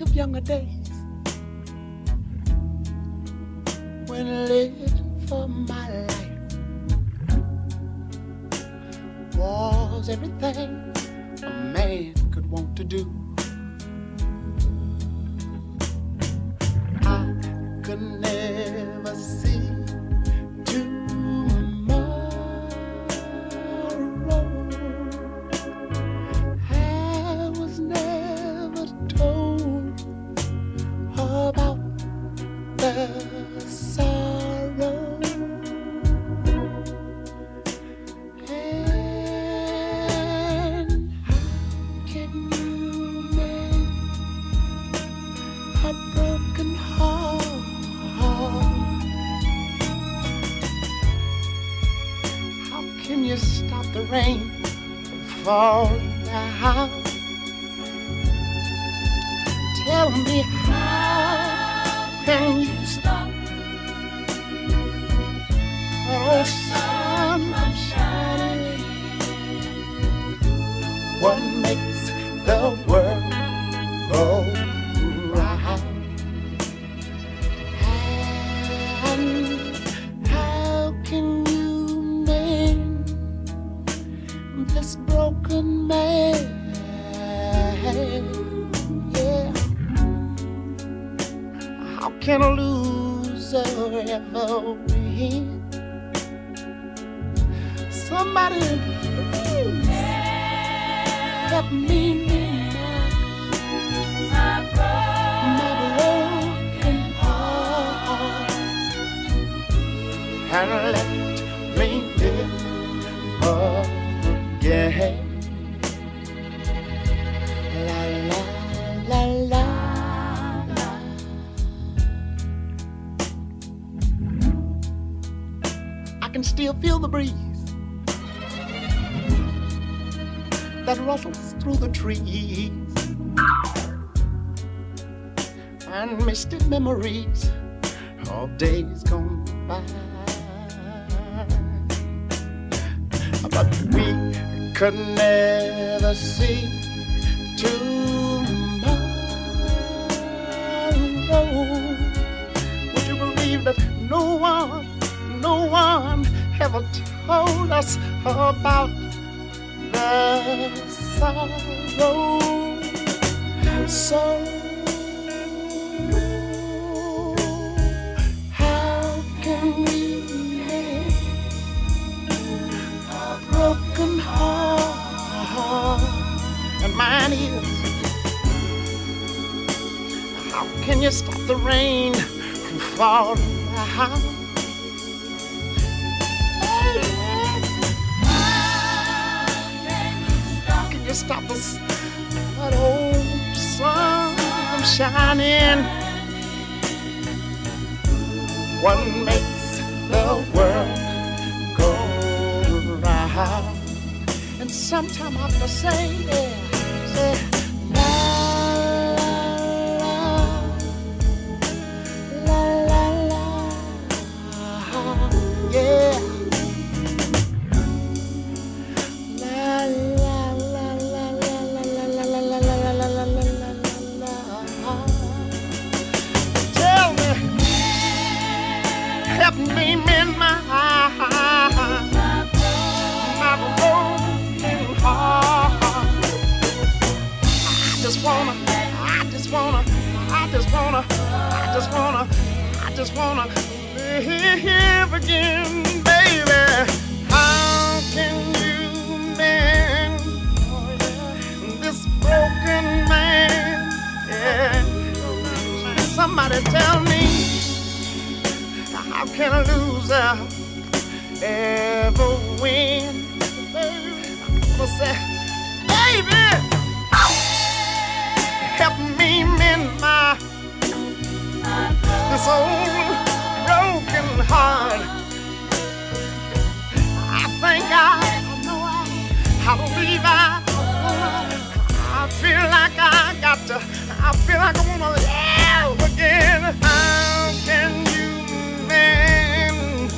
of younger days when living for my life was everything a man could want to do. I could never see rain falling down? Tell me how can you stop oh sun from shining? What makes the world go round? And can a loser ever win? Somebody please help me mend my broken heart and let me live again. Can still feel the breeze that rustles through the trees and misty memories of days gone by. But we could never see tomorrow. Would you believe that no one, no one ever told us about the sorrow? So how can we mend a broken heart? And mine is. How can you stop the rain from falling stop us, that old sun from shining? What makes the world go round? And sometime I have to say, just wanna, I just wanna live again, baby. How can you mend this broken man? Yeah. Somebody tell me, how can a loser ever win? I'm gonna say, baby, help me old broken heart. I think I, I believe I, I feel like I got to, I feel like I wanna live again. How can you mend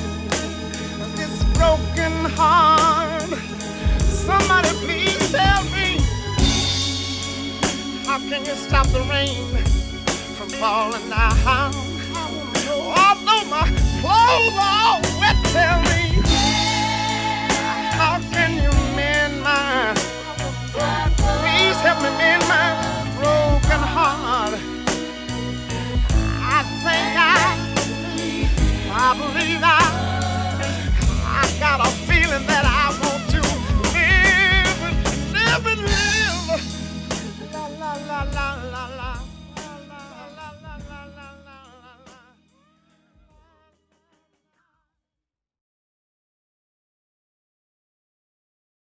this broken heart? Somebody please tell me, how can you stop the rain? From falling down. My